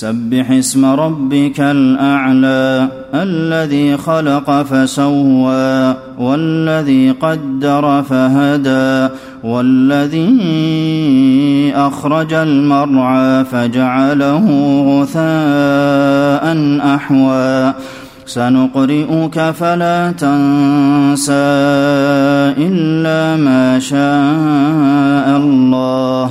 سبح اسم ربك الأعلى الذي خلق فسوى والذي قدر فهدى والذي أخرج المرعى فجعله غثاء أحوى. سنقرئك فلا تنسى إلا ما شاء الله.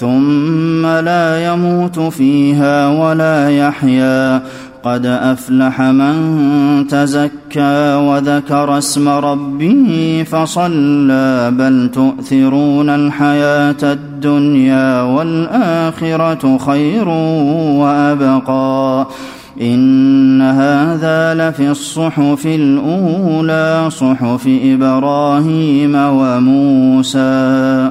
ثم لا يموت فيها ولا يحيا. قد أفلح من تزكى وذكر اسم ربه فصلى. بل تؤثرون الحياة الدنيا والآخرة خير وأبقى. إن هذا لفي الصحف الأولى صحف إبراهيم وموسى.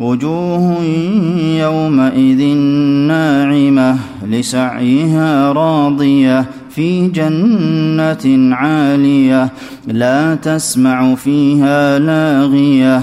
وجوه يومئذ ناعمة لسعيها راضية في جنة عالية لا تسمع فيها لاغية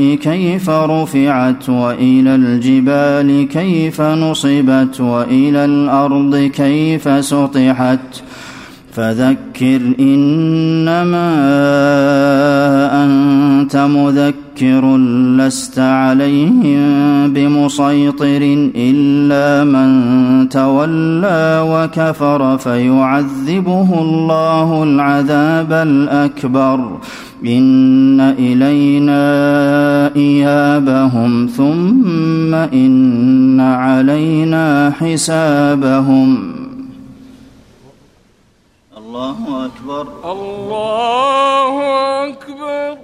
كيف رفعت وإلى الجبال كيف نصبت وإلى الأرض كيف سطحت؟ فذكر إنما أنت مذكر لست عليهم بمسيطر إلا من تولى وكفر فيعذبه الله العذاب الأكبر. إن إلينا إيابهم ثم إن علينا حسابهم. الله أكبر. الله أكبر.